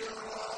بشرا